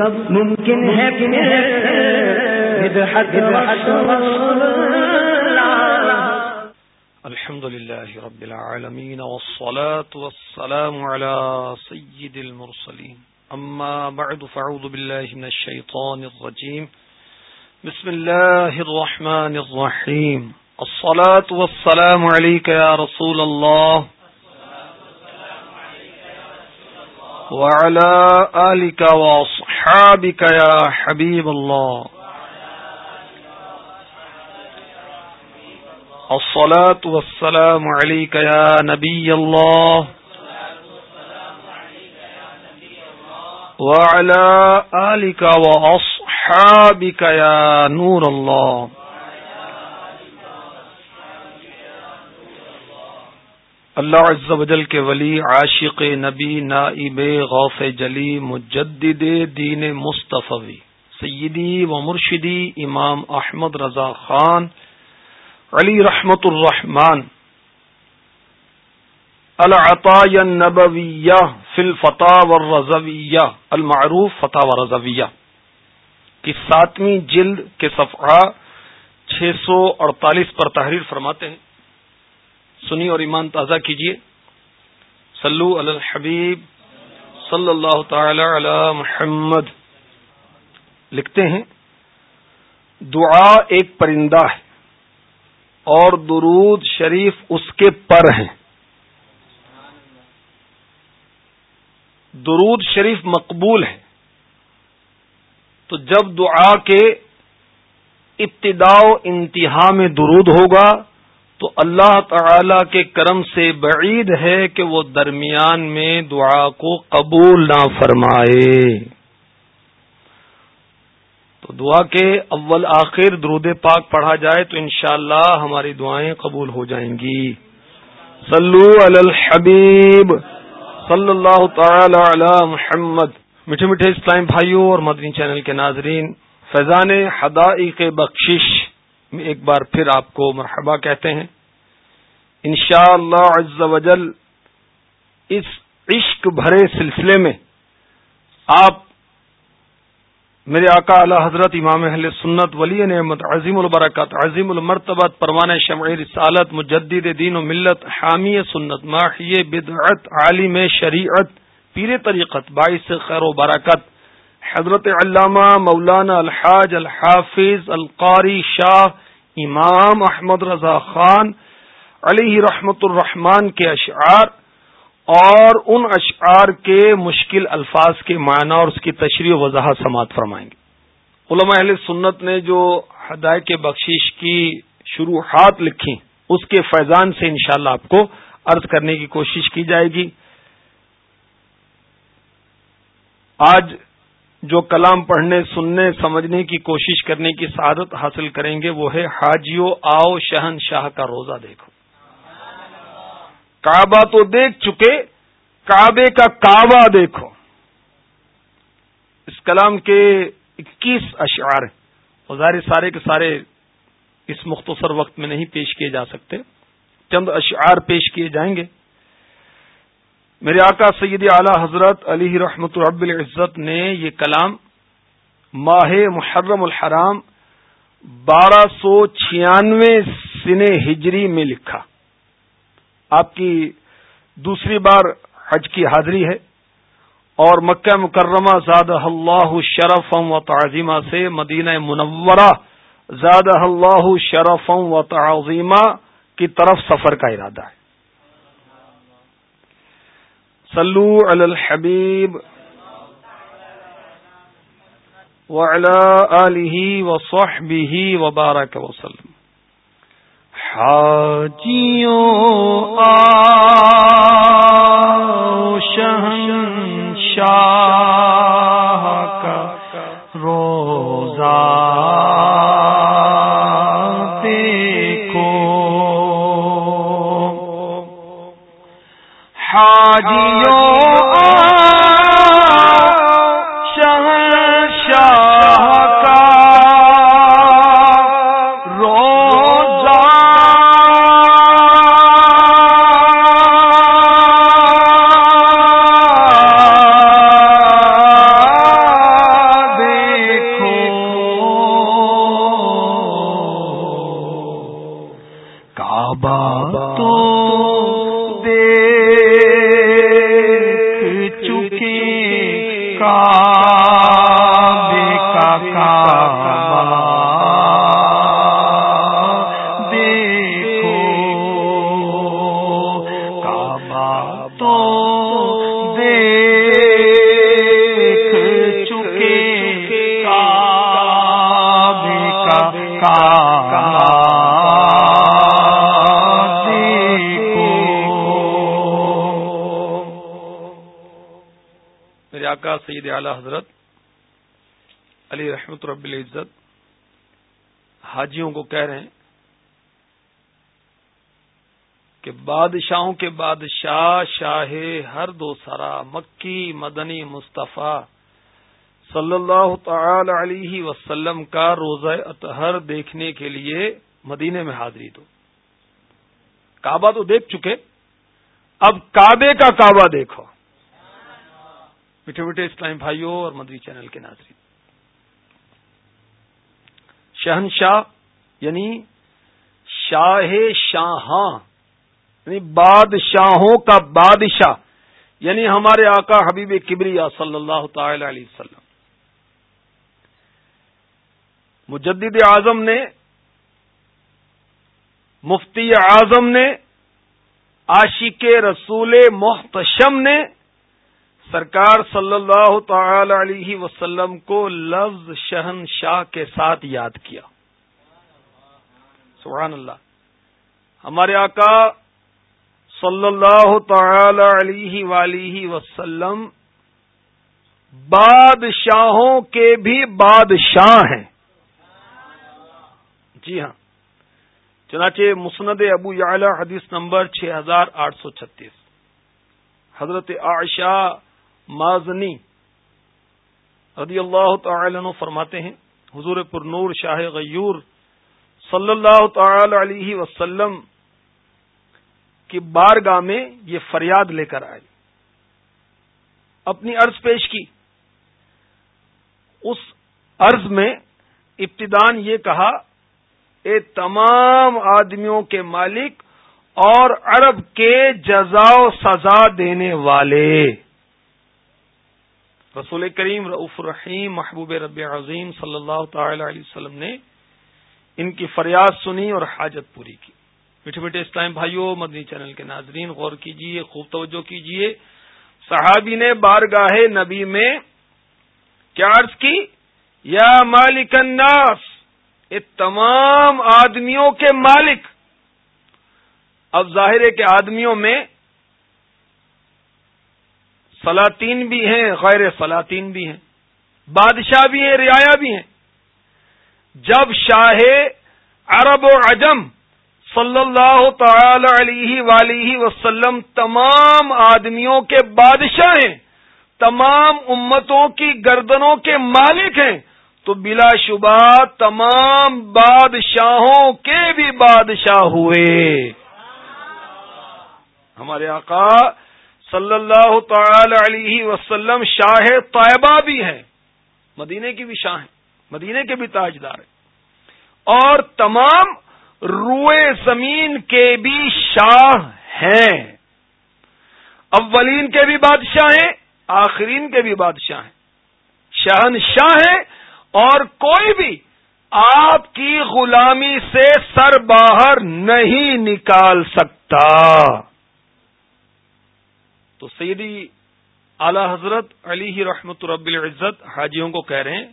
کب ممکن ہے الحمد لله رب العالمين والصلاة والسلام على سيد المرسلين أما بعد فعوذ بالله من الشيطان الرجيم بسم الله الرحمن الرحيم الصلاة والسلام عليك يا رسول الله وعلى آلك اصحابك يا حبيب الله. الصلاة والسلام عليك يا نبي الله. وعلى آلك وأصحابك يا نور الله. اللہ عز و جل کے ولی، عاشق نبی، نائب غوف جلی، مجدد دین مصطفی، سیدی و مرشدی امام احمد رضا خان، علی رحمت الرحمان العطاء النبویہ فی الفتح والرضویہ، المعروف فتح و رضویہ کی ساتویں جلد کے صفحہ چھ سو اڑتالیس پر تحریر فرماتے ہیں۔ سنی اور ایمان تازہ کیجیے سلو علی الحبیب صلی اللہ تعالی علی محمد۔ لکھتے ہیں، دعا ایک پرندہ ہے اور درود شریف اس کے پر ہیں۔ درود شریف مقبول ہے۔ تو جب دعا کے ابتدا و انتہا میں درود ہوگا تو اللہ تعالی کے کرم سے بعید ہے کہ وہ درمیان میں دعا کو قبول نہ فرمائے۔ تو دعا کے اول آخر درود پاک پڑھا جائے تو انشاءاللہ ہماری دعائیں قبول ہو جائیں گی۔ صلو علی الحبیب۔ صلی اللہ تعالی علی محمد۔ میٹھے میٹھے اسلام بھائیوں اور مدنی چینل کے ناظرین، فیضان حدائی کے بخشش۔ ایک بار پھر آپ کو مرحبا کہتے ہیں۔ انشاءاللہ عز و جل اس عشق بھرے سلسلے میں آپ میرے آقا اعلی حضرت امام اہل سنت ولی نعمت عظیم البرکت عظیم المرتبت پروان شمع رسالت، مجدد دین و ملت، حامی سنت ماحی بدعت، عالم شریعت، پیر طریقت، باعث خیر و برکت حضرت علامہ مولانا الحاج الحافظ القاری شاہ امام احمد رضا خان علیہ رحمت الرحمان کے اشعار اور ان اشعار کے مشکل الفاظ کے معنی اور اس کی تشریح و وضاحت سماعت فرمائیں گے۔ علماء اہل سنت نے جو ہدایت کے بخشش کی شروحات لکھی، اس کے فیضان سے انشاءاللہ اللہ آپ کو عرض کرنے کی کوشش کی جائے گی۔ آج جو کلام پڑھنے، سننے، سمجھنے کی کوشش کرنے کی سعادت حاصل کریں گے، وہ ہے حاجیو، آؤ شہن شاہ کا روزہ دیکھو۔ کعبہ تو دیکھ چکے، کعبے کا کعبہ دیکھو۔ اس کلام کے اکیس اشعار ظاہر سارے کے سارے اس مختصر وقت میں نہیں پیش کیے جا سکتے۔ چند اشعار پیش کیے جائیں گے۔ میرے آقا سید اعلی حضرت علی رحمت رب العزت نے یہ کلام ماہ محرم الحرام بارہ سو چھیانوے سن ہجری میں لکھا۔ آپ کی دوسری بار حج کی حاضری ہے اور مکہ مکرمہ زاد اللہ شرفم و تعظیمہ سے مدینہ منورہ زاد اللہ شرفم و تعظیمہ کی طرف سفر کا ارادہ ہے۔ صلو علی الحبیب وعلى آله وصحبه وبارك وسلم حاجیوں آ شہن شاہ کا روزہ حاجیوں بادشاہوں کے بادشاہ شاہ ہر دو سرا، مکی، مدنی، مصطفیٰ۔ صلی اللہ تعالی علیہ وسلم کا روزہ اطہر دیکھنے کے لیے مدینے میں حاضری دو۔ کعبہ تو دیکھ چکے۔ اب کعبے کا کعبہ دیکھو۔ میٹھے میٹھے اسلام بھائیوں اور مدری چینل کے ناظرین۔ شہنشاہ یعنی شاہ شاہ یعنی بادشاہوں کا بادشاہ یعنی ہمارے آقا حبیب کبریا صلی اللہ تعالی علیہ وسلم۔ مجدد اعظم نے، مفتی اعظم نے، عاشق رسول محتشم نے سرکار صلی اللہ تعالی علیہ وسلم کو لفظ شہن شاہ کے ساتھ یاد کیا۔ سبحان اللہ۔ ہمارے آقا صلی اللہ تعالی علیہ ولیہ وسلم بادشاہوں کے بھی بادشاہ ہیں۔ جی ہاں۔ چنانچہ مسند ابو یعلا حدیث نمبر چھ ہزار آٹھ سو چھتیس۔ حضرت عائشہ مازنی رضی اللہ تعالی عنہ فرماتے ہیں، حضور پر نور شاہ غیور صلی اللہ تعالی علیہ وسلم کی بارگاہ میں یہ فریاد لے کر آئے اپنی عرض پیش کی۔ اس عرض میں ابتدان یہ کہا، اے تمام آدمیوں کے مالک اور عرب کے جزا و سزا دینے والے۔ رسول کریم رعف الرحیم محبوب رب عظیم صلی اللہ تعالی علیہ وسلم نے ان کی فریاد سنی اور حاجت پوری کی۔ میٹھے میٹھے اسلام بھائیوں مدنی چینل کے ناظرین، غور کیجیے خوب توجہ کیجیے صحابی نے بارگاہ نبی میں کیا عرض کی؟ یا مالک الناس یہ تمام آدمیوں کے مالک۔ اب ظاہر ہے کہ آدمیوں میں سلاطین بھی ہیں، غیر سلاطین بھی ہیں۔ بادشاہ بھی ہیں، رعایا بھی ہیں۔ جب شاہ عرب و عجم صلی اللہ تعالی علیہ ولیہ وسلم تمام آدمیوں کے بادشاہ ہیں، تمام امتوں کی گردنوں کے مالک ہیں۔ تو بلا شبہ تمام بادشاہوں کے بھی بادشاہ ہوئے۔ ہمارے آقا صلی اللہ تعالی علیہ وسلم شاہ طیبہ بھی ہیں۔ مدینے کی بھی شاہ ہیں مدینے کے بھی تاجدار ہیں۔ اور تمام روئے زمین کے بھی شاہ ہیں۔ اولین کے بھی بادشاہ ہیں، آخرین کے بھی بادشاہ ہیں۔ شہن شاہ ہیں اور کوئی بھی آپ کی غلامی سے سر باہر نہیں نکال سکتا۔ تو سیدی اعلی حضرت علی رحمت رب العزت حاجیوں کو کہہ رہے ہیں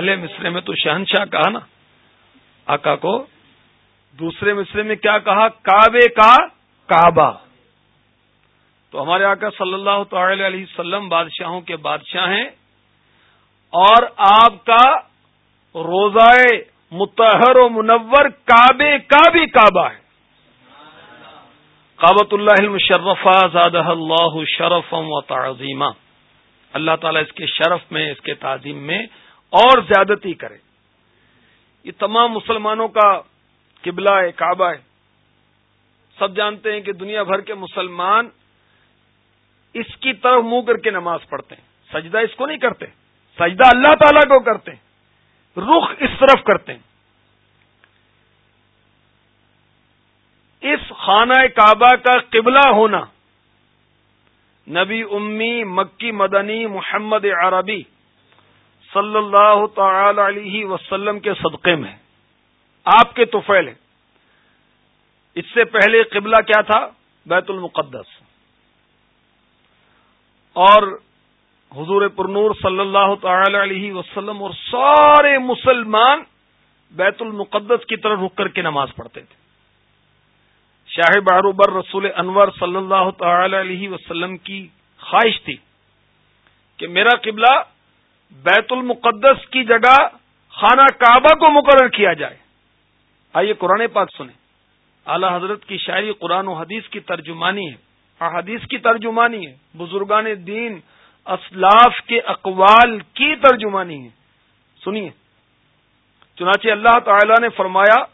پہلے مصرے میں تو شہنشاہ کہا نا، آقا کو۔ دوسرے مصرے میں کیا کہا؟ کعبے کا کعبہ۔ تو ہمارے آقا صلی اللہ تعالی علیہ وسلم بادشاہوں کے بادشاہ ہیں۔ اور آپ کا روزائے متحر و منور کعبے کا بھی کعبہ ہے۔ کابت اللہ المشرفہ زادہ اللہ شرفم و تعظیمہ اللہ تعالیٰ اس کے شرف میں، اس کے تعظیم میں اور زیادتی کرے۔ یہ تمام مسلمانوں کا قبلہ ہے، کعبہ ہے۔ سب جانتے ہیں کہ دنیا بھر کے مسلمان اس کی طرف منہ کر کے نماز پڑھتے ہیں۔ سجدہ اس کو نہیں کرتے، سجدہ اللہ تعالیٰ کو کرتے ہیں۔ رخ اس طرف کرتے ہیں۔ اس خانہ کعبہ کا قبلہ ہونا، نبی امی، مکی مدنی، محمد عربی صلی اللہ تعالی علیہ وسلم کے صدقے میں آپ کے توفیل ہے اس سے پہلے قبلہ کیا تھا؟ بیت المقدس۔ اور حضور پرنور صلی اللہ تعالی علیہ وسلم اور سارے مسلمان بیت المقدس کی طرف رک کر کے نماز پڑھتے تھے۔ شاہ باروبر رسول انور صلی اللہ تعالی علیہ وسلم کی خواہش تھی کہ میرا قبلہ بیت المقدس کی جگہ خانہ کعبہ کو مقرر کیا جائے۔ آئیے قرآن پاک سنیں۔ اعلی حضرت کی شاعری قرآن و حدیث کی ترجمانی ہے۔ حدیث کی ترجمانی ہے۔ بزرگان دین اسلاف کے اقوال کی ترجمانی ہے۔ سنیے۔ چنانچہ اللہ تعالی نے فرمایا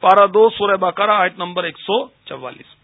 پارا دو سورہ بقرہ، آیت نمبر ایک سو چوالیس۔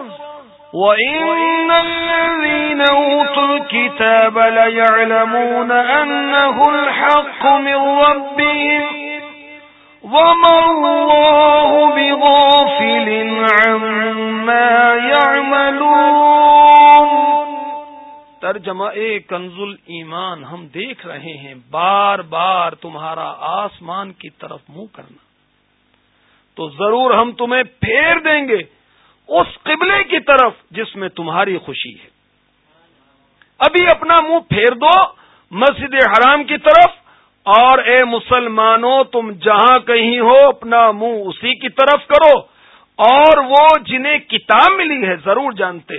وَإِنَّ الَّذِينَ أُوتُوا الْكِتَابَ لَيَعْلَمُونَ أَنَّهُ الْحَقُّ مِنْ رَبِّهِمْ وَمَا اللَّهُ بِغَافِلٍ عَمَّا يَعْمَلُونَ ترجمہ کنز ایمان ہم دیکھ رہے ہیں بار بار تمہارا آسمان کی طرف منہ کرنا۔ تو ضرور ہم تمہیں پھیر دیں گے۔ اس قبلے کی طرف جس میں تمہاری خوشی ہے۔ ابھی اپنا منہ پھیر دو مسجد حرام کی طرف اور اے مسلمانوں، تم جہاں کہیں ہو، اپنا منہ اسی کی طرف کرو۔ اور وہ جنہیں کتاب ملی ہے، ضرور جانتے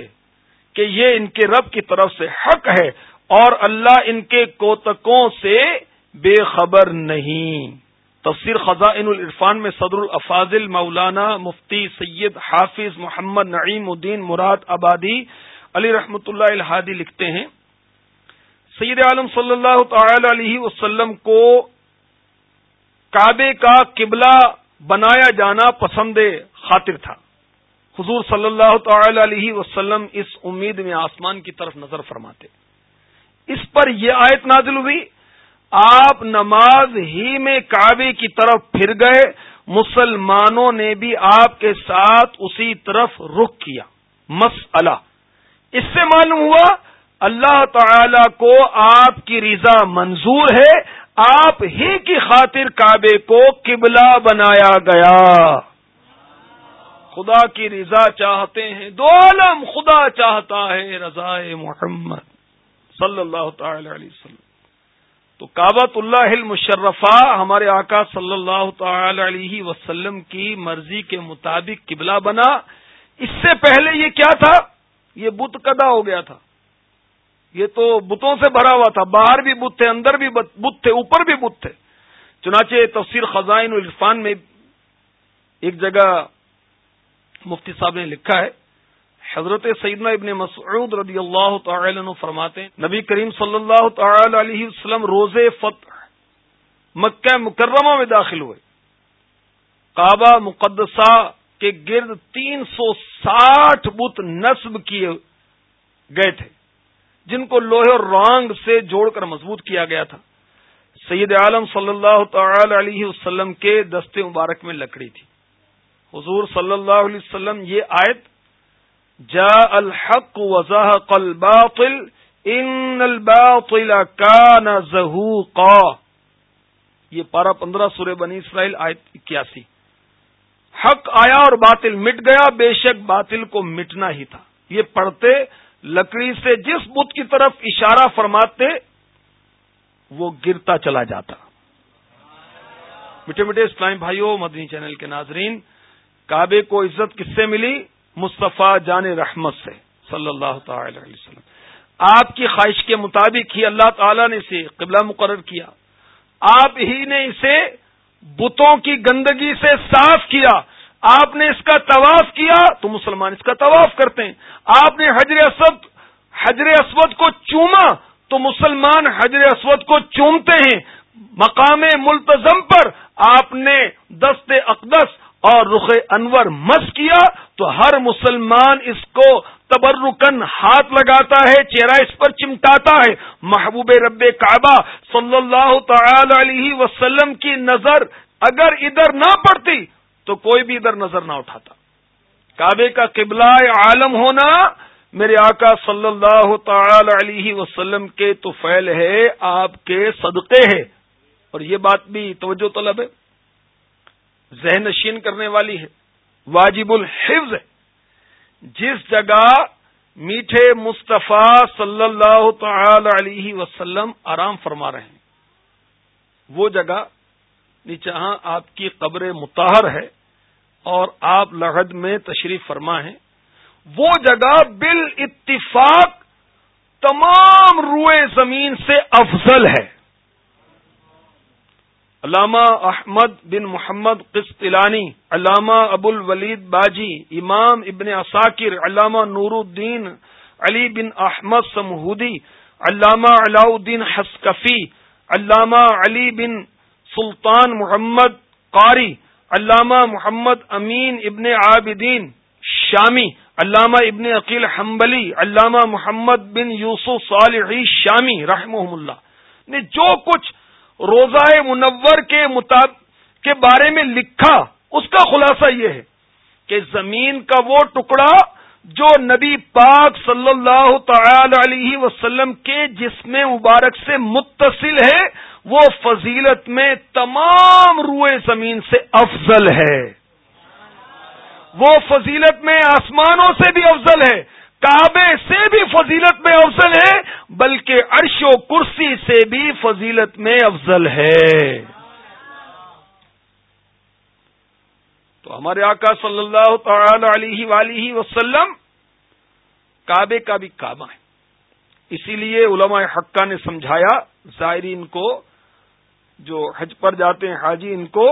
کہ یہ ان کے رب کی طرف سے حق ہے اور اللہ ان کے کوتکوں سے بے خبر نہیں۔ تفسیر خزائن العرفان میں صدر الافاظل مولانا مفتی سید حافظ محمد نعیم الدین مراد آبادی علی رحمۃ اللہ الحادی لکھتے ہیں۔ سید عالم صلی اللہ تعالی علیہ وسلم کو کعبے کا قبلہ بنایا جانا پسند خاطر تھا۔ حضور صلی اللہ تعالی علیہ وسلم اس امید میں آسمان کی طرف نظر فرماتے۔ اس پر یہ آیت نازل ہوئی۔ آپ نماز ہی میں کعبے کی طرف پھر گئے، مسلمانوں نے بھی آپ کے ساتھ اسی طرف رخ کیا۔ مسئلہ۔ اس سے معلوم ہوا، اللہ تعالی کو آپ کی رضا منظور ہے، آپ ہی کی خاطر کعبے کو قبلہ بنایا گیا۔ خدا کی رضا چاہتے ہیں، دو عالم خدا چاہتا ہے رضا محمد صلی اللہ تعالی علیہ وسلم۔ تو کابت اللہ المشرفہ ہمارے آقا صلی اللہ تعالی علیہ وسلم کی مرضی کے مطابق قبلہ بنا۔ اس سے پہلے یہ کیا تھا؟ یہ بت کدا ہو گیا تھا۔ یہ تو بتوں سے بھرا ہوا تھا۔ باہر بھی بت تھے، اندر بھی بت تھے، اوپر بھی بت تھے۔ چنانچہ تفسیر خزائن الرفان میں ایک جگہ مفتی صاحب نے لکھا ہے۔ حضرت سیدنا ابن مسعود رضی اللہ تعالی عنہ فرماتے ہیں، نبی کریم صلی اللہ تعالی علیہ وسلم روز فتح مکہ مکرمہ میں داخل ہوئے۔ کعبہ مقدسہ کے گرد تین سو ساٹھ بت نصب کیے گئے تھے، جن کو لوہے اور رانگ سے جوڑ کر مضبوط کیا گیا تھا۔ سید عالم صلی اللہ تعالی علیہ وسلم کے دستے مبارک میں لکڑی تھی۔ حضور صلی اللہ علیہ وسلم یہ آیت جا الحق وزهق الباطل ان الباطل كان زهوقا. یہ پارہ پندرہ سورہ بنی اسرائیل آیت اکیاسی۔ حق آیا اور باطل مٹ گیا، بے شک باطل کو مٹنا ہی تھا۔ یہ پڑھتے، لکڑی سے جس بت کی طرف اشارہ فرماتے، وہ گرتا چلا جاتا۔ میٹھے میٹھے اسلام بھائیوں مدنی چینل کے ناظرین، کعبے کو عزت کس سے ملی؟ مصطفیٰ جان رحمت سے، صلی اللہ تعالی علیہ وسلم۔ آپ کی خواہش کے مطابق ہی اللہ تعالی نے اسے قبلہ مقرر کیا۔ آپ ہی نے اسے بتوں کی گندگی سے صاف کیا۔ آپ نے اس کا طواف کیا، تو مسلمان اس کا طواف کرتے ہیں۔ آپ نے حجر اسود حجر اسود کو چوما، تو مسلمان حجر اسود کو چومتے ہیں۔ مقام ملتظم پر آپ نے دست اقدس اور رخ انور مس کیا تو ہر مسلمان اس کو تبرکن ہاتھ لگاتا ہے، چہرہ اس پر چمٹاتا ہے۔ محبوب رب کعبہ صلی اللہ تعالی علیہ وسلم کی نظر اگر ادھر نہ پڑتی تو کوئی بھی ادھر نظر نہ اٹھاتا۔ کعبے کا قبلہ عالم ہونا میرے آقا صلی اللہ تعالی علیہ وسلم کے تو فیل ہے، آپ کے صدقے ہے۔ اور یہ بات بھی توجہ طلب ہے۔ ذہن نشین کرنے والی ہے۔ واجب الحفظ ہے۔ جس جگہ میٹھے مصطفیٰ صلی اللہ تعالی علیہ وسلم آرام فرما رہے ہیں، وہ جگہ جہاں آپ کی قبر متحر ہے اور آپ لغد میں تشریف فرما ہیں، وہ جگہ بال اتفاق تمام روئے زمین سے افضل ہے۔ علامہ احمد بن محمد قسطلانی، علامہ ابو الولید باجی، امام ابن اساکر علامہ نور الدین علی بن احمد سمہودی، علامہ علاء الدین حسکفی، علامہ علی بن سلطان محمد قاری، علامہ محمد امین ابن عابدین شامی، علامہ ابن عقیل حنبلی، علامہ محمد بن یوسف صالحی شامی رحمہ اللہ۔ نے جو کچھ روزہ منور کے مطابق کے بارے میں لکھا، اس کا خلاصہ یہ ہے کہ زمین کا وہ ٹکڑا جو نبی پاک صلی اللہ تعالی علیہ وسلم کے جسم مبارک سے متصل ہے، وہ فضیلت میں تمام روئے زمین سے افضل ہے۔ وہ فضیلت میں آسمانوں سے بھی افضل ہے کعبے سے بھی فضیلت میں افضل ہے، بلکہ عرش و کرسی سے بھی فضیلت میں افضل ہے۔ تو ہمارے آقا صلی اللہ تعالی علیہ ولیہ وسلم کعبے کا بھی کعبہ ہے۔ اسی لیے علماء حقہ نے سمجھایا، زائرین کو جو حج پر جاتے ہیں، حاجی ان کو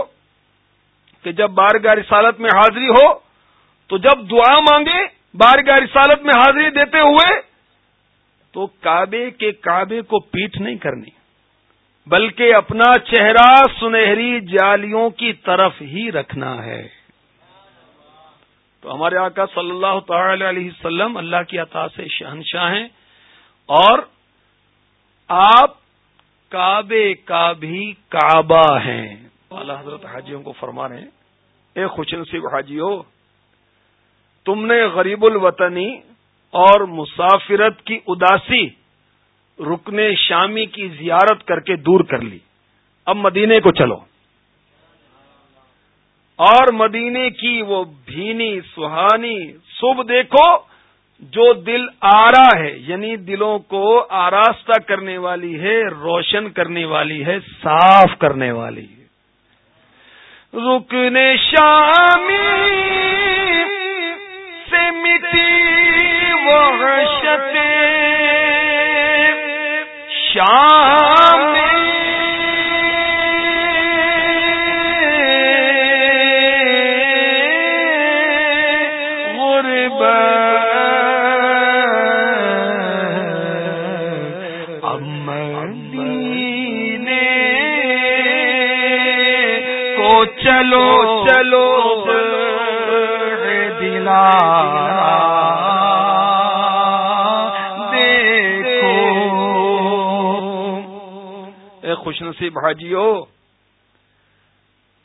کہ جب بارگاہ رسالت میں حاضری ہو تو جب دعا مانگے بارگاہ رسالت میں حاضری دیتے ہوئے تو کعبے کے کعبے کو پیٹ نہیں کرنی، بلکہ اپنا چہرہ سنہری جالیوں کی طرف ہی رکھنا ہے۔ تو ہمارے آقا صلی اللہ تعالی علیہ وسلم اللہ کی عطا سے شہنشاہ ہیں اور آپ کعبے کا بھی کعبہ ہیں۔ اللہ حضرت حاجیوں کو فرما رہے ہیں، اے خوش نصیب حاجی ہو تم نے غریب الوطنی اور مسافرت کی اداسی رکن شامی کی زیارت کر کے دور کر لی۔ اب مدینے کو چلو۔ اور مدینے کی وہ بھینی، سہانی صبح دیکھو جو دل آرا ہے یعنی دلوں کو آراستہ کرنے والی ہے، روشن کرنے والی ہے، صاف کرنے والی ہے۔ رکن شامی مٹی وحشت شام چلو چلو اے خوش نصیب حاجیو،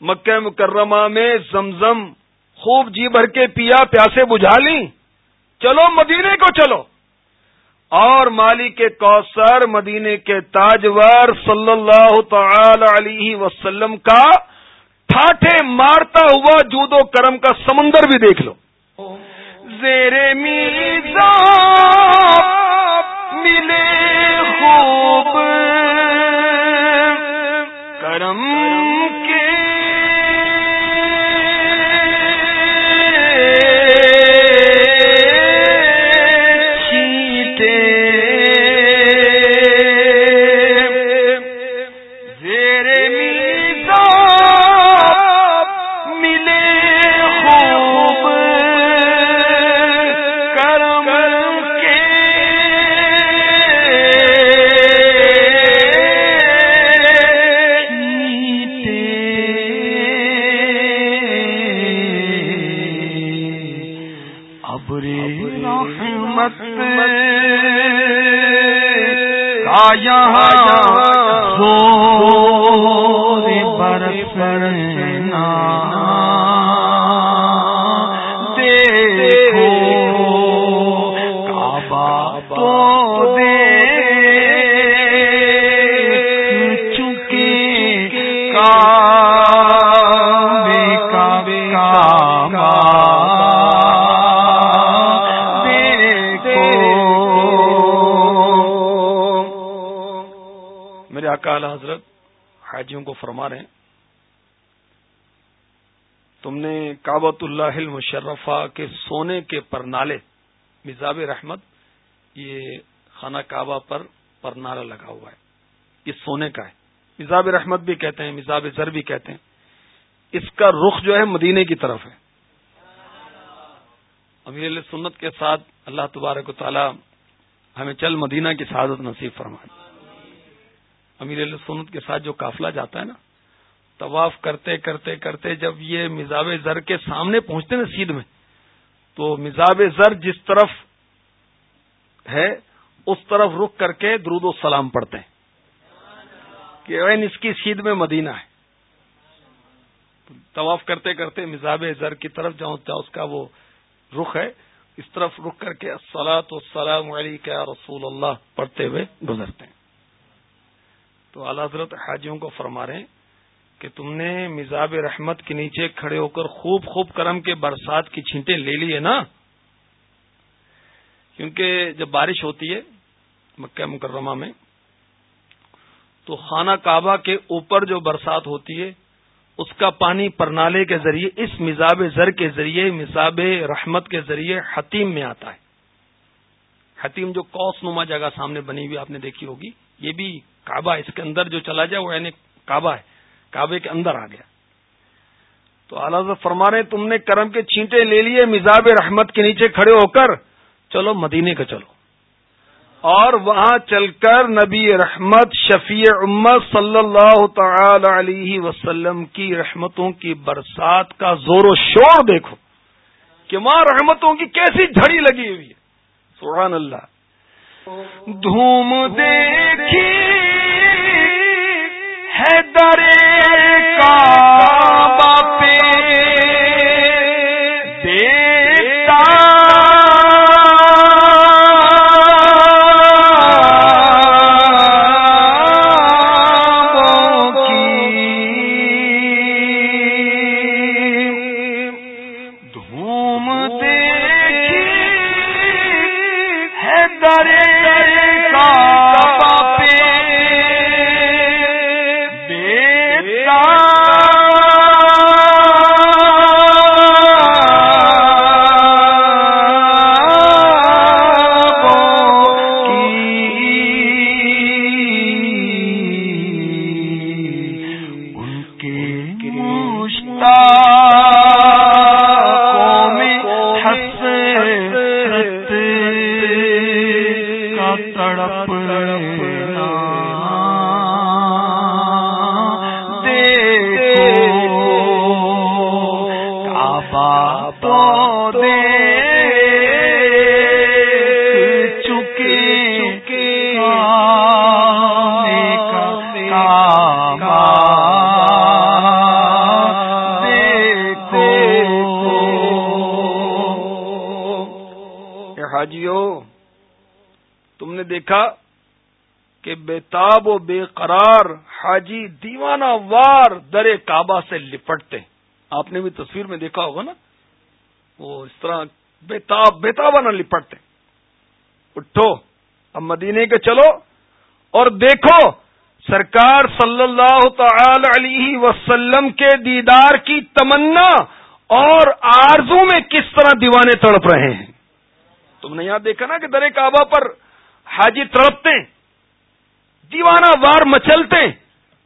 مکہ مکرمہ میں زمزم خوب جی بھر کے پیا پیاسے بجھا لی چلو مدینے کو چلو۔ اور مالی کے کوثر، مدینے کے تاجور صلی اللہ تعالی علیہ وسلم کا ٹھاٹھے مارتا ہوا جود و کرم کا سمندر بھی دیکھ لو۔ زیر میزا ملے خوب میرے آقا حضرت حاجیوں کو فرما رہے ہیں۔ تم نے کابۃ اللہ المشرفہ کے سونے کے پرنالے مزاب رحمت، یہ خانہ کعبہ پر پرنالہ لگا ہوا ہے۔ یہ سونے کا ہے۔ مزاب رحمت بھی کہتے ہیں مزاب زر بھی کہتے ہیں۔ اس کا رخ جو ہے مدینے کی طرف ہے۔ امیر سنت کے ساتھ اللہ تبارک و تعالی ہمیں چل مدینہ کی سعادت نصیب فرمائے۔ امیر سنت کے ساتھ جو قافلہ جاتا ہے نا، طواف کرتے کرتے کرتے جب یہ مزاب زر کے سامنے پہنچتے نا سیدھ میں، تو مزاب زر جس طرف ہے، اس طرف رک کر کے درود و سلام پڑھتے ہیں۔ کہ اس کی سیدھ میں مدینہ ہے۔ طواف کرتے کرتے مزاب زر کی طرف جاؤں اس کا وہ رخ ہے۔ اس طرف رک کر کے سلاۃ السلام علیہ رسول اللہ پڑھتے ہوئے گزرتے ہیں۔ تو اعلی حضرت حاجیوں کو فرما رہے ہیں کہ تم نے مزاب رحمت کے نیچے کھڑے ہو کر خوب خوب کرم کے برسات کی چھینٹیں لے لیے نا؟ کیونکہ جب بارش ہوتی ہے مکہ مکرمہ میں تو خانہ کعبہ کے اوپر جو برسات ہوتی ہے، اس کا پانی پرنالے کے ذریعے، اس مزاب زر کے ذریعے مزاب رحمت کے ذریعے حتیم میں آتا ہے۔ حتیم جو کوس نما جگہ سامنے بنی ہوئی آپ نے دیکھی ہوگی، یہ بھی کعبہ اس کے اندر جو چلا جائے، وہ یعنی کعبہ ہے، کعبے کے اندر آ گیا۔ تو اعلی فرما رہے تم نے کرم کے چھینٹے لے لیے مزاب رحمت کے نیچے کھڑے ہو کر، چلو مدینے کا چلو۔ اور وہاں چل کر نبی رحمت شفیع امت صلی اللہ تعالی علیہ وسلم کی رحمتوں کی برسات کا زور و شور دیکھو کہ وہاں رحمتوں کی کیسی جھڑی لگی ہوئی ہے۔ سبحان اللہ۔ دھوم دیکھی ہے درے کا و بے قرار، حاجی دیوانہ وار در کعبہ سے لپٹتے آپ نے بھی تصویر میں دیکھا ہوگا نا؟ وہ اس طرح بےتاب بےتابا نہ لپٹتے۔ اٹھو، اب مدینے کے چلو اور دیکھو، سرکار صلی اللہ تعالی علیہ وسلم کے دیدار کی تمنا اور آرزو میں کس طرح دیوانے تڑپ رہے ہیں۔ تم نے یہاں دیکھا نا کہ در کعبہ پر حاجی تڑپتے دیوانہ وار مچلتے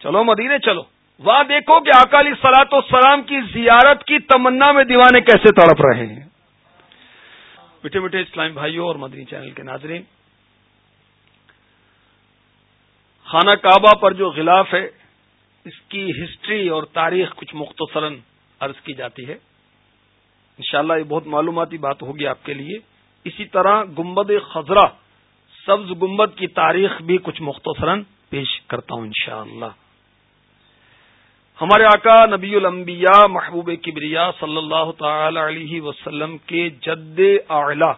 چلو مدینے چلو۔ وہاں دیکھو کہ اکالی سلاط و سلام کی زیارت کی تمنا میں دیوانے کیسے تڑپ رہے ہیں۔ میٹھے میٹھے اسلام بھائیوں اور مدنی چینل کے ناظرین، خانہ کعبہ پر جو غلاف ہے، اس کی ہسٹری اور تاریخ کچھ مختصراً عرض کی جاتی ہے۔ انشاءاللہ یہ بہت معلوماتی بات ہوگی آپ کے لیے۔ اسی طرح گمبد خزرہ سبز گمبد کی تاریخ بھی کچھ مختصراً پیش کرتا ہوں انشاءاللہ۔ ہمارے آقا نبی الانبیاء محبوب کبریا صلی اللہ تعالی علیہ وسلم کے جد اعلی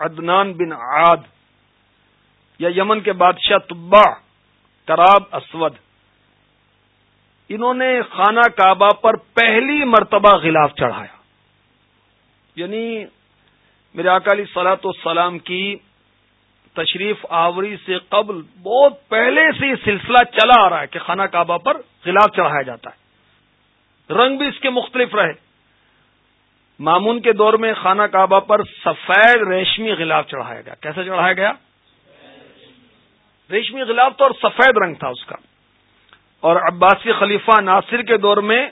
عدنان بن عاد یا یمن کے بادشاہ طبا کراب اسود، انہوں نے خانہ کعبہ پر پہلی مرتبہ غلاف چڑھایا۔ یعنی میرے اکالی سلاط والسلام کی تشریف آوری سے قبل بہت پہلے سے یہ سلسلہ چلا آ رہا ہے کہ خانہ کعبہ پر غلاف چڑھایا جاتا ہے۔ رنگ بھی اس کے مختلف رہے۔ مامون کے دور میں خانہ کعبہ پر سفید ریشمی غلاف چڑھایا گیا۔ کیسے چڑھایا گیا؟ ریشمی غلاف تو اور سفید رنگ تھا اس کا۔ اور عباسی خلیفہ ناصر کے دور میں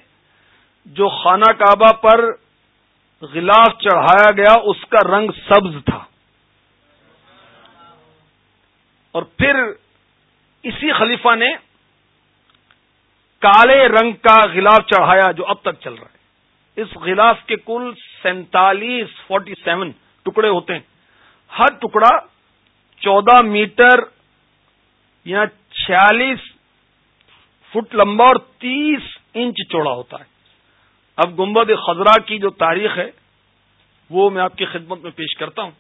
جو خانہ کعبہ پر غلاف چڑھایا گیا، اس کا رنگ سبز تھا۔ اور پھر اسی خلیفہ نے کالے رنگ کا غلاف چڑھایا جو اب تک چل رہا ہے۔ اس غلاف کے کل سینتالیس، فورٹی سیون ٹکڑے ہوتے ہیں۔ ہر ٹکڑا چودہ میٹر یا چھیالیس فٹ لمبا اور تیس انچ چوڑا ہوتا ہے۔ اب گمبد خزرہ کی جو تاریخ ہے، وہ میں آپ کی خدمت میں پیش کرتا ہوں۔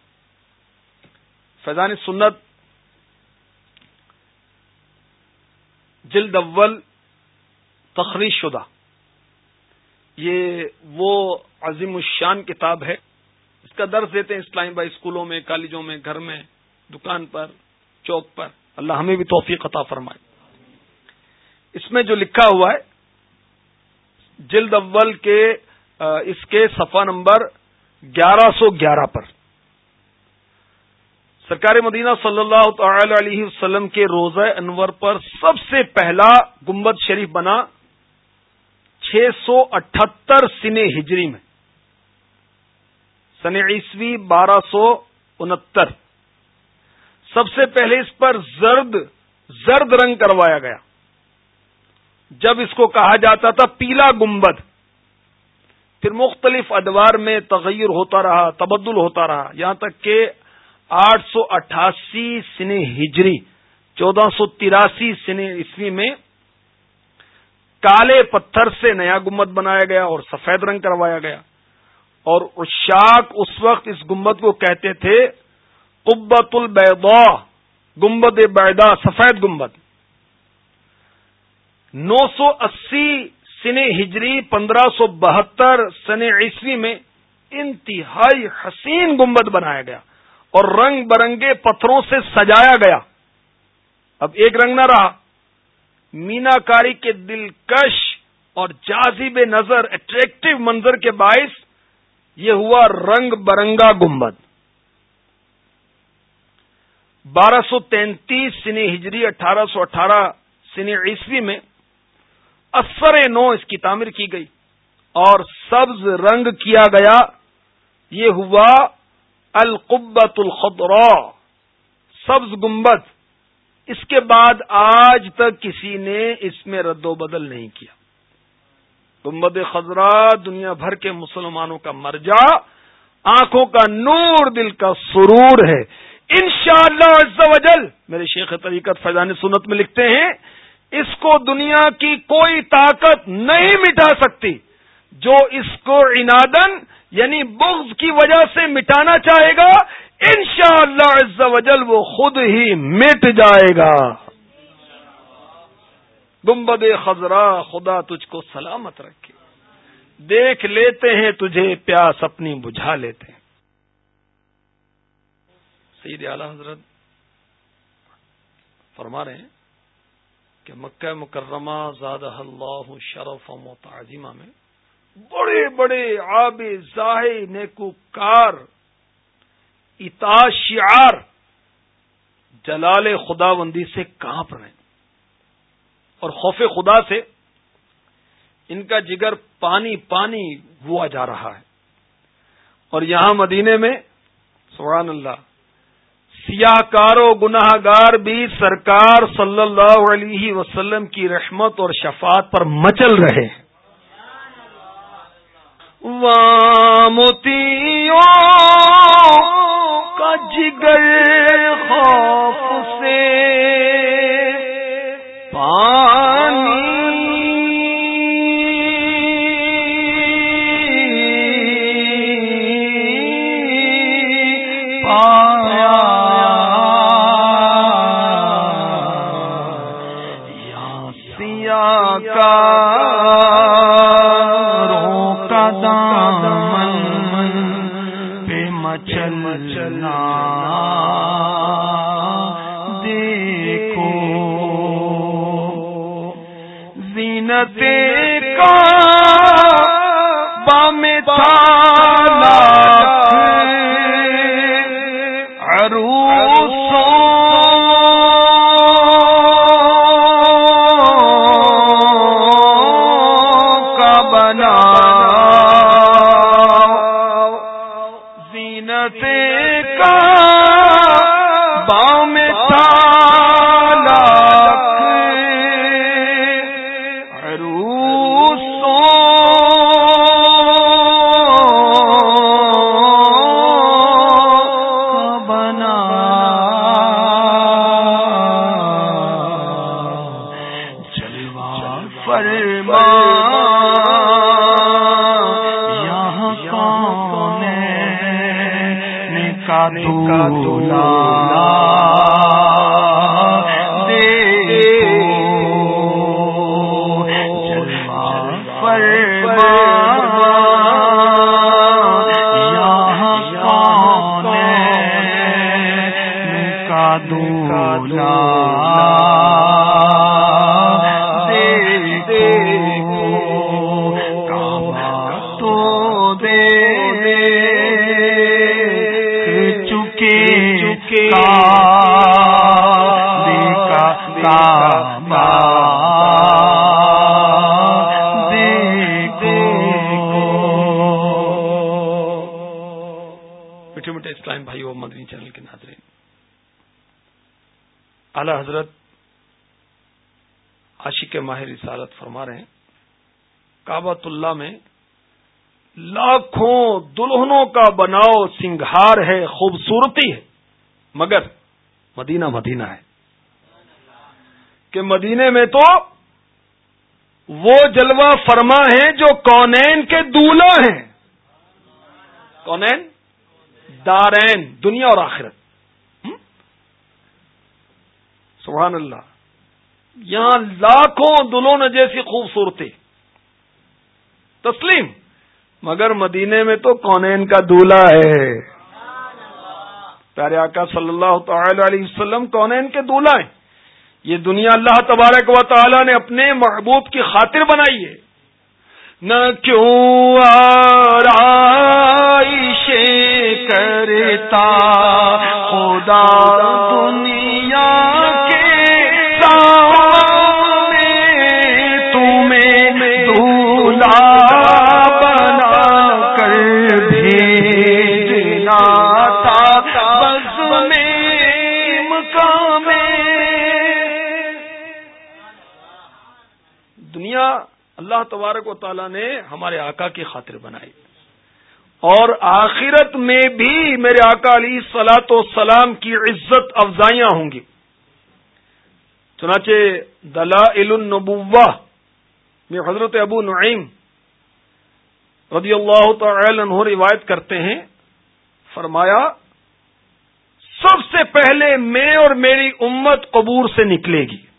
فیضان سنت جلد اول تخریش شدہ۔ یہ وہ عظیم الشان کتاب ہے۔ اس کا درس دیتے ہیں اسلامی بھائی اسکولوں میں، کالجوں میں، گھر میں، دکان پر، چوک پر۔ اللہ ہمیں بھی توفیق عطا فرمائے۔ اس میں جو لکھا ہوا ہے، جلد اول کے، اس کے صفحہ نمبر گیارہ سو گیارہ پر۔ سرکار مدینہ صلی اللہ تعالی علیہ وسلم کے روزہ انور پر سب سے پہلا گمبد شریف بنا چھ سو اٹھہتر سن ہجری میں سن عیسوی بارہ سو انہتر۔ سب سے پہلے اس پر زرد زرد رنگ کروایا گیا۔ جب اس کو کہا جاتا تھا پیلا گمبد پھر مختلف ادوار میں تغیر ہوتا رہا، تبدل ہوتا رہا۔ یہاں تک کہ آٹھ سو اٹھاسی سن ہجری، چودہ سو تراسی سن عیسوی میں کالے پتھر سے نیا گمبد بنایا گیا اور سفید رنگ کروایا گیا۔ اور اشاک اس وقت اس گمبد کو کہتے تھے قبت البیضا گمبد بیدا سفید گمبد۔ نو سو اسی سن ہجری، پندرہ سو بہتر سن عیسوی میں انتہائی حسین گمبد بنایا گیا۔ اور رنگ برنگے پتھروں سے سجایا گیا۔ اب ایک رنگ نہ رہا۔ مینا کاری کے دلکش اور جازیب نظر اٹریکٹو منظر کے باعث یہ ہوا رنگ برنگا گمبد بارہ سو تینتیس سنی ہجری، اٹھارہ سو اٹھارہ سنی عیسوی میں اثر نو اس کی تعمیر کی گئی اور سبز رنگ کیا گیا۔ یہ ہوا القبت الخضرا سبز گمبد۔ اس کے بعد آج تک کسی نے اس میں رد و بدل نہیں کیا۔ گمبد خزرا دنیا بھر کے مسلمانوں کا مرجع، آنکھوں کا نور، دل کا سرور ہے۔ انشاءاللہ شاء اللہ میرے شیخ طریقت فیضان سنت میں لکھتے ہیں، اس کو دنیا کی کوئی طاقت نہیں مٹا سکتی جو اس کو عنادن یعنی بغض کی وجہ سے مٹانا چاہے گا، انشاءاللہ شاء اللہ وہ خود ہی مٹ جائے گا۔ گمبد خزرا خدا تجھ کو سلامت رکھے۔ دیکھ لیتے ہیں، تجھے پیاس اپنی بجھا لیتے ہیں۔ سید اعلی حضرت فرما رہے ہیں کہ مکہ مکرمہ زاد اللہ شرف و تعظیمہ میں بڑے بڑے آب ظاہ نیکو کار شعار جلال خدا بندی سے کہاں رہے اور خوف خدا سے ان کا جگر پانی پانی ہوا جا رہا ہے۔ اور یہاں مدینے میں سبحان اللہ سیاہ کارو گناہ گار بھی سرکار صلی اللہ علیہ وسلم کی رحمت اور شفاعت پر مچل رہے ہیں۔ موتیوں کا جگر خوف سے اللہ سالت فرما رہے ہیں کابت اللہ میں لاکھوں دلہنوں کا بناؤ سنگھار ہے، خوبصورتی ہے، مگر مدینہ مدینہ ہے۔ کہ مدینے میں تو وہ جلوہ فرما ہے جو کونین کے دولہ ہیں۔ کونین؟ دارین، دنیا اور آخرت۔ سبحان اللہ۔ یہاں لاکھوں دلہن جیسی خوبصورتی۔ تسلیم۔ مگر مدینے میں تو کونین کا دولہا ہے۔ پیارے آقا صلی اللہ تعالی علیہ وسلم، کونین کے دولہا ہیں۔ یہ دنیا اللہ تبارک و تعالی نے اپنے محبوب کی خاطر بنائی ہے۔ نہ کیوں کرتا خدا دنیا اللہ تبارک و تعالیٰ نے ہمارے آقا کی خاطر بنائی۔ اور آخرت میں بھی میرے آقا علی سلاۃ و کی عزت افزائیاں ہوں گی۔ چنانچہ دلا النبوہ میں حضرت ابو نعیم رضی اللہ تعالی عنہ روایت کرتے ہیں۔ فرمایا، سب سے پہلے میں اور میری امت قبور سے نکلے گی۔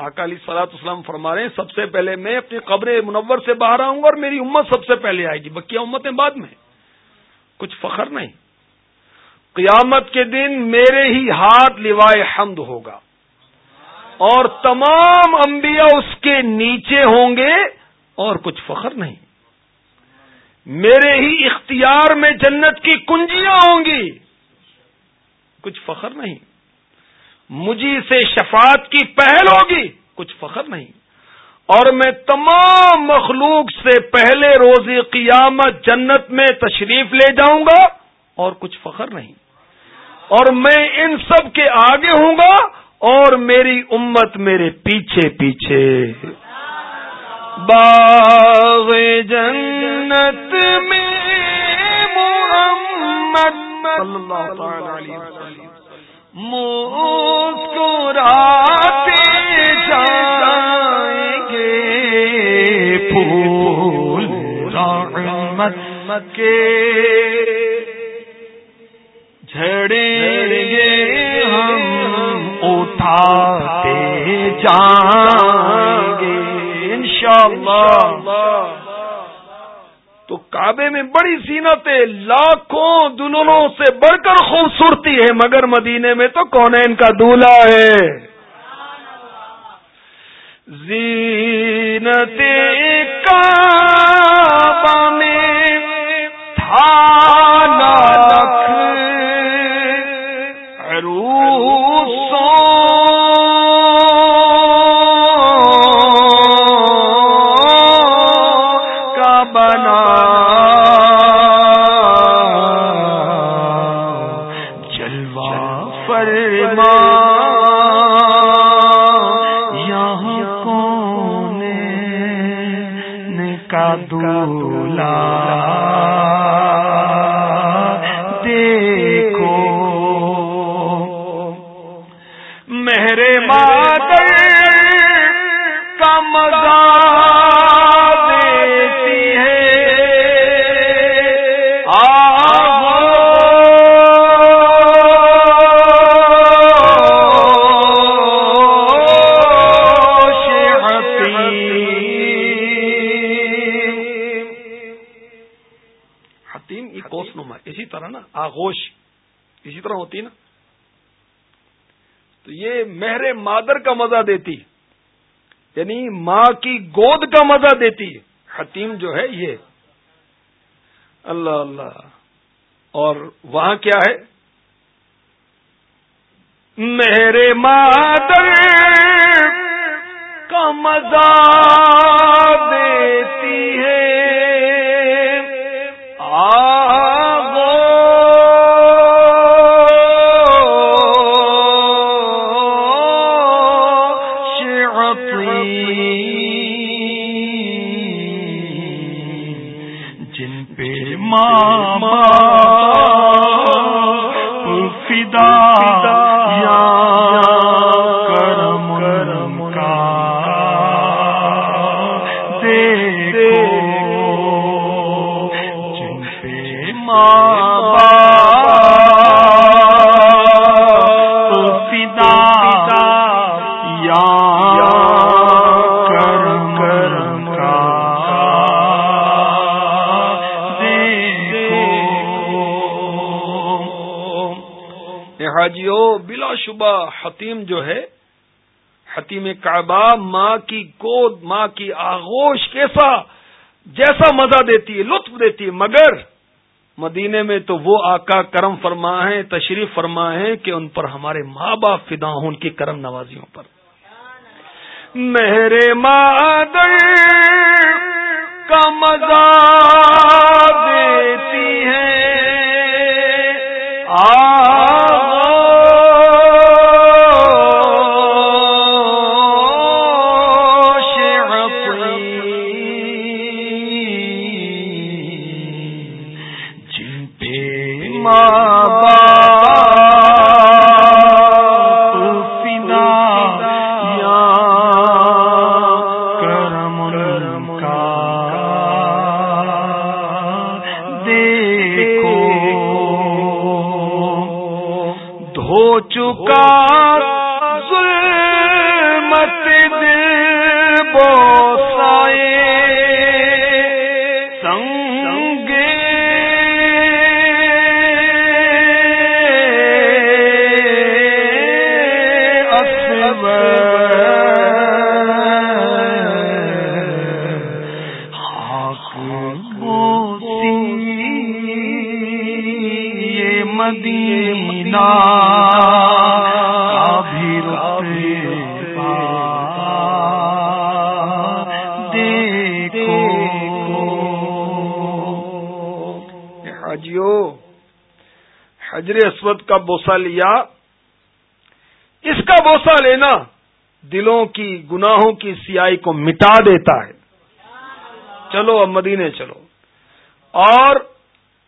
آقا علی اسلام فرما رہے ہیں، سب سے پہلے میں اپنی قبر منور سے باہر آؤں گا اور میری امت سب سے پہلے آئے گی۔ بکیا امتیں بعد میں۔ کچھ فخر نہیں۔ قیامت کے دن میرے ہی ہاتھ لوائے حمد ہوگا۔ اور تمام انبیاء اس کے نیچے ہوں گے اور کچھ فخر نہیں۔ میرے ہی اختیار میں جنت کی کنجیاں ہوں گی۔ کچھ فخر نہیں۔ مجھے سے شفاعت کی پہل ہوگی، کچھ فخر نہیں۔ اور میں تمام مخلوق سے پہلے روز قیامت جنت میں تشریف لے جاؤں گا، اور کچھ فخر نہیں۔ اور میں ان سب کے آگے ہوں گا، اور میری امت میرے پیچھے پیچھے۔ باغ جنت میں محمد صلی اللہ تعالی علیہ وسلم۔ مسکراتے جائیں گے پھول رحمت کے جھڑیں گے ہم اٹھاتے جائیں گے انشاءاللہ۔ کعبے میں بڑی زینتیں لاکھوں دلہنوں سے بڑھ کر خوبصورتی ہے، مگر مدینے میں تو کون ان کا دولہا ہے؟ زینت کا ی طرح نا آگوش کسی طرح ہوتی نا۔ تو یہ مہرے مادر کا مزہ دیتی یعنی ماں کی گود کا مزہ دیتی حتیم جو ہے یہ۔ اللہ اللہ۔ اور وہاں کیا ہے؟ میرے مادر کا مزہ دیتی۔ حتیم جو ہے، حتیم کعبہ ماں کی گود، ماں کی آغوش کیسا جیسا مزہ دیتی ہے، لطف دیتی ہے، مگر مدینے میں تو وہ آقا کرم فرما ہے تشریف فرما ہے کہ ان پر ہمارے ماں باپ فدا ہوں، ان کی کرم نوازیوں پر۔ میرے مادر کا مزہ دیتی اسود کا بوسا لیا۔ اس کا بوسا لینا دلوں کی گناہوں کی سیاہی کو مٹا دیتا ہے۔ چلو اب مدینے چلو۔ اور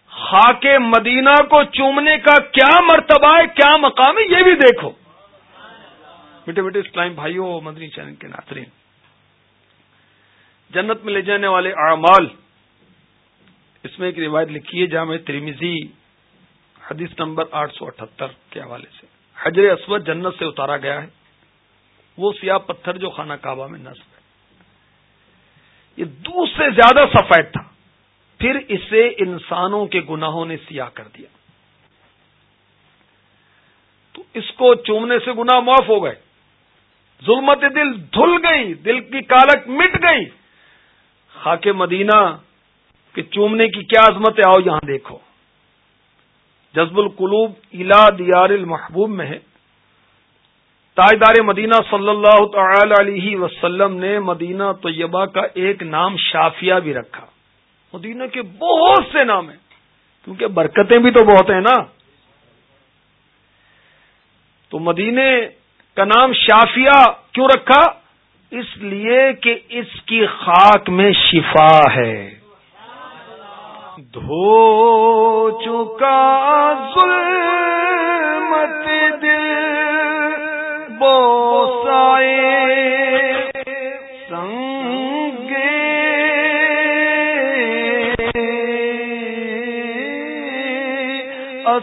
خاک مدینہ کو چومنے کا کیا مرتبہ ہے، کیا مقام ہے، یہ بھی دیکھو۔ میٹھے میٹھے اسلام بھائیوں، مدنی چینل کے ناظرین، جنت میں لے جانے والے اعمال، اس میں ایک روایت لکھی ہے جہاں میں ترمیزی حدیث نمبر آٹھ سو اٹھہتر کے حوالے سے۔ حجر اسود جنت سے اتارا گیا ہے۔ وہ سیاہ پتھر جو خانہ کعبہ میں نصب ہے۔ یہ دودھ سے زیادہ سفید تھا۔ پھر اسے انسانوں کے گناہوں نے سیاہ کر دیا۔ تو اس کو چومنے سے گناہ معاف ہو گئے۔ ظلمت دل دھل گئی، دل کی کالک مٹ گئی۔ خاک مدینہ کے چومنے کی کیا عظمت ہے آؤ یہاں دیکھو۔ جذب القلوب الا دیار المحبوب میں ہے۔ تاجدار مدینہ صلی اللہ تعالی علیہ وسلم نے مدینہ طیبہ کا ایک نام شافیہ بھی رکھا۔ مدینہ کے بہت سے نام ہیں، کیونکہ برکتیں بھی تو بہت ہیں نا۔ تو مدینے کا نام شافیہ کیوں رکھا؟ اس لیے کہ اس کی خاک میں شفا ہے۔ دھو چکا ظلمت دل بوسائے سنگ خاک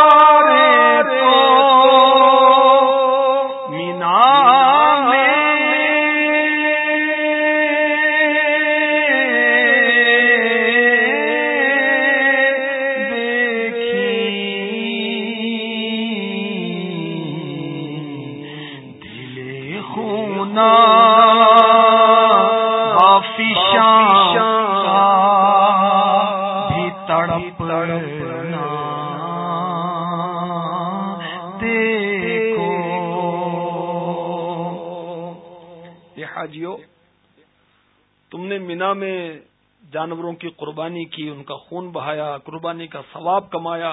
جانوروں کی قربانی کی، ان کا خون بہایا، قربانی کا ثواب کمایا،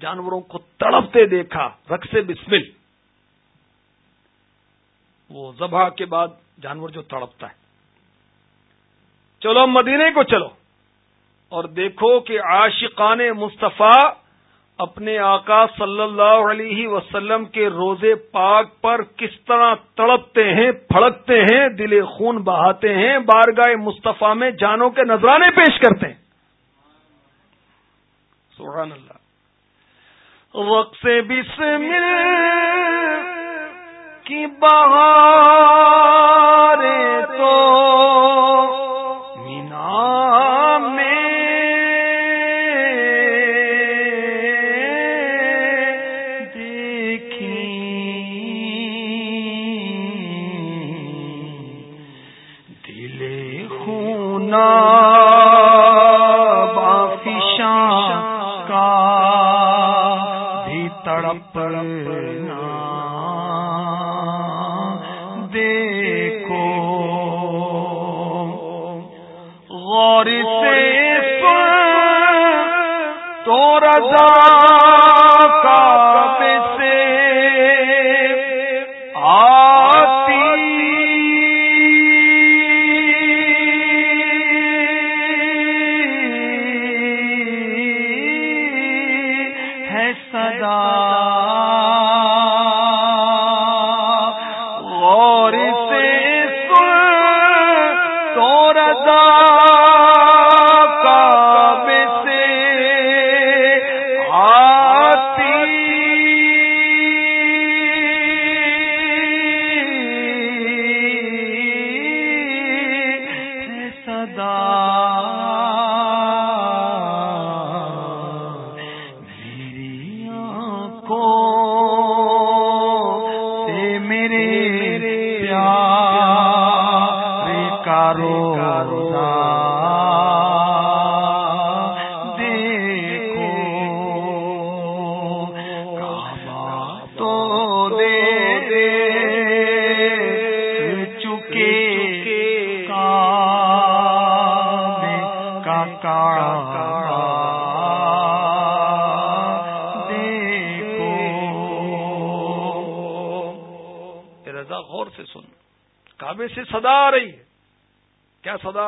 جانوروں کو تڑپتے دیکھا رقص بسمل وہ ذبح کے بعد جانور جو تڑپتا ہے۔ چلو، مدینے کو چلو اور دیکھو کہ عاشقان مصطفیٰ اپنے آقا صلی اللہ علیہ وسلم کے روزے پاک پر کس طرح تڑپتے ہیں، پھڑکتے ہیں، دل خون بہاتے ہیں، بارگاہ مصطفیٰ میں جانوں کے نذرانے پیش کرتے ہیں؟ سبحان اللہ۔ وقت سے بسمل کی بہار تو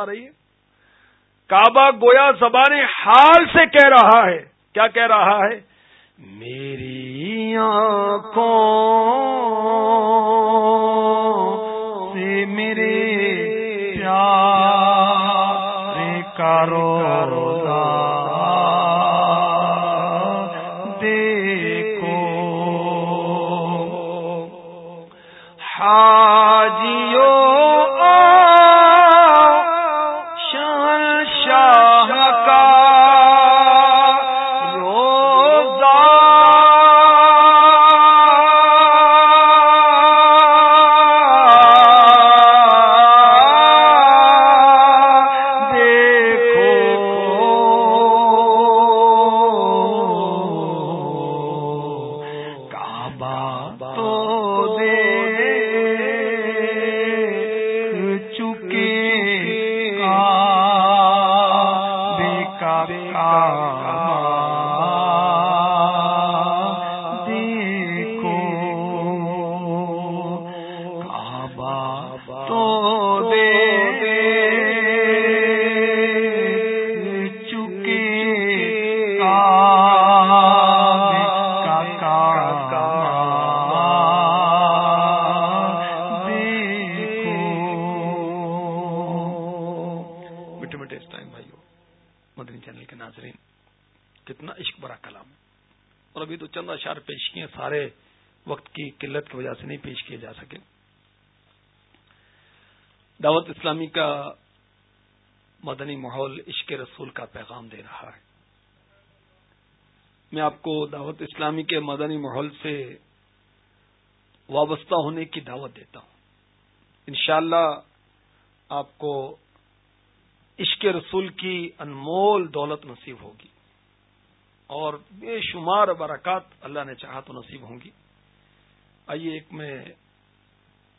آ رہی ہے۔ کعبہ گویا زبان حال سے کہہ رہا ہے۔ کیا کہہ رہا ہے؟ میری آنکھوں کی وجہ سے نہیں پیش کیے جا سکے۔ دعوت اسلامی کا مدنی ماحول عشق رسول کا پیغام دے رہا ہے۔ میں آپ کو دعوت اسلامی کے مدنی ماحول سے وابستہ ہونے کی دعوت دیتا ہوں۔ انشاءاللہ اللہ آپ کو عشق رسول کی انمول دولت نصیب ہوگی اور بے شمار برکات اللہ نے چاہا تو نصیب ہوں گی۔ آئیے ایک میں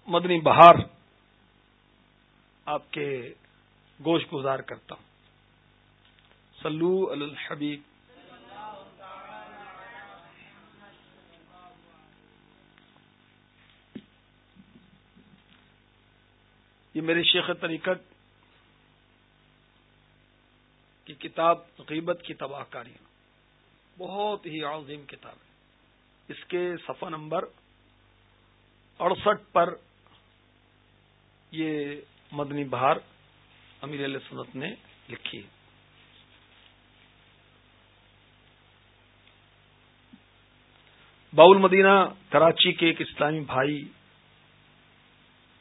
مدنی بہار آپ کے گوشت گزار کرتا ہوں۔ سلو الحبیب۔ یہ میری شیخ طریقت کی کتاب غیبت کی تباہ کاری بہت ہی عظیم کتاب ہے۔ اس کے صفحہ نمبر اڑسٹھ پر یہ مدنی بہار امیر علیہ سنت نے لکھی باول مدینہ کراچی کے ایک اسلامی بھائی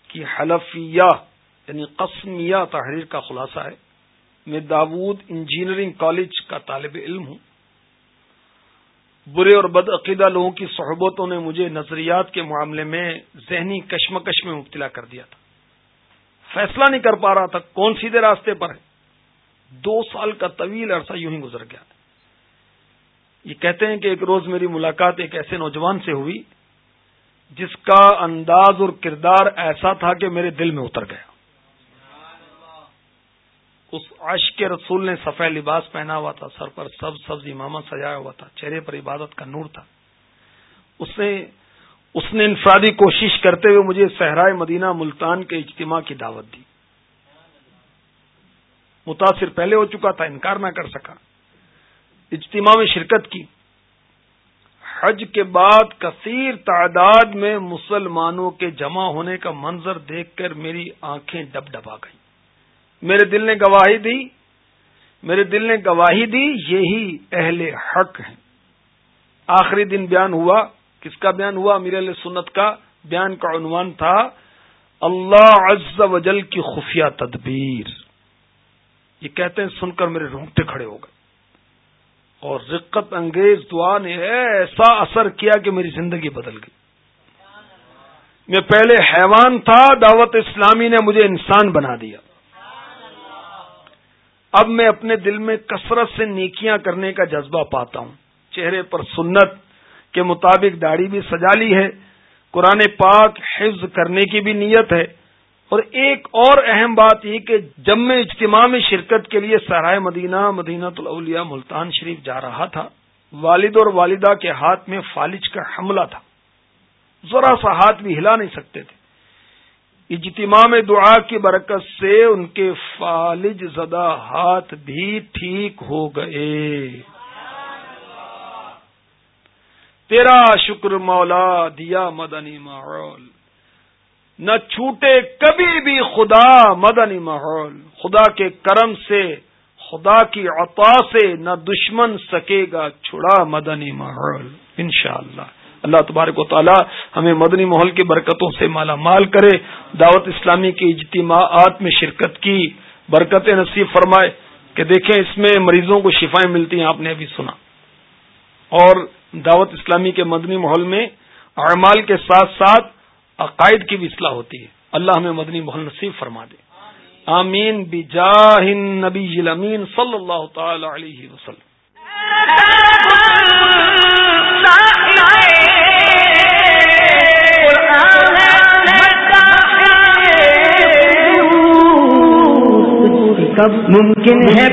کی حلفیہ یعنی قسمیہ تحریر کا خلاصہ ہے۔ میں داود انجینئرنگ کالج کا طالب علم ہوں۔ برے اور بدعقیدہ لوگوں کی صحبتوں نے مجھے نظریات کے معاملے میں ذہنی کشمکش میں مبتلا کر دیا تھا۔ فیصلہ نہیں کر پا رہا تھا کون سیدھے راستے پر ہے۔ دو سال کا طویل عرصہ یوں ہی گزر گیا۔ یہ کہتے ہیں کہ ایک روز میری ملاقات ایک ایسے نوجوان سے ہوئی جس کا انداز اور کردار ایسا تھا کہ میرے دل میں اتر گیا۔ اس عشق کے رسول نے سفید لباس پہنا ہوا تھا، سر پر سب سبز امامہ سجایا ہوا تھا، چہرے پر عبادت کا نور تھا۔ اس نے اس نے انفرادی کوشش کرتے ہوئے مجھے صحرائے مدینہ ملتان کے اجتماع کی دعوت دی۔ متاثر پہلے ہو چکا تھا، انکار نہ کر سکا۔ اجتماع میں شرکت کی۔ حج کے بعد کثیر تعداد میں مسلمانوں کے جمع ہونے کا منظر دیکھ کر میری آنکھیں ڈب ڈبا گئیں۔ میرے دل نے گواہی دی، میرے دل نے گواہی دی، یہی اہل حق ہیں۔ آخری دن بیان ہوا۔ کس کا بیان ہوا؟ امیر علیہ سنت کا۔ بیان کا عنوان تھا، اللہ عز و جل کی خفیہ تدبیر۔ یہ کہتے ہیں، سن کر میرے رونگٹے کھڑے ہو گئے۔ اور رقت انگیز دعا نے ایسا اثر کیا کہ میری زندگی بدل گئی۔ میں پہلے حیوان تھا، دعوت اسلامی نے مجھے انسان بنا دیا۔ اب میں اپنے دل میں کثرت سے نیکیاں کرنے کا جذبہ پاتا ہوں۔ چہرے پر سنت کے مطابق داڑھی بھی سجا لی ہے۔ قرآن پاک حفظ کرنے کی بھی نیت ہے۔ اور ایک اور اہم بات یہ کہ جب میں اجتماع میں شرکت کے لیے سرائے مدینہ مدینہ الاولیاء ملتان شریف جا رہا تھا۔ والد اور والدہ کے ہاتھ میں فالج کا حملہ تھا۔ ذرا سا ہاتھ بھی ہلا نہیں سکتے تھے۔ اجتماع میں دعا کی برکت سے ان کے فالج زدہ ہاتھ بھی ٹھیک ہو گئے۔ تیرا شکر مولا دیا مدنی ماحول۔ نہ چھوٹے کبھی بھی خدا مدنی ماحول۔ خدا کے کرم سے، خدا کی عطا سے نہ دشمن سکے گا چھڑا مدنی ماحول۔ انشاءاللہ۔ اللہ اللہ تبارک و تعالی ہمیں مدنی ماحول کی برکتوں سے مالا مال کرے، دعوت اسلامی کی اجتماعات میں شرکت کی، برکت نصیب فرمائے کہ دیکھیں اس میں مریضوں کو شفائیں ملتی ہیں، آپ نے ابھی سنا۔ اور دعوت اسلامی کے مدنی ماحول میں اعمال کے ساتھ ساتھ عقائد کی بھی اصلاح ہوتی ہے۔ اللہ ہمیں مدنی ماحول نصیب فرما دے۔ آمین۔ بجاہ نبی صلی اللہ تعالی علیہ وسلم۔ کب ممکن ہے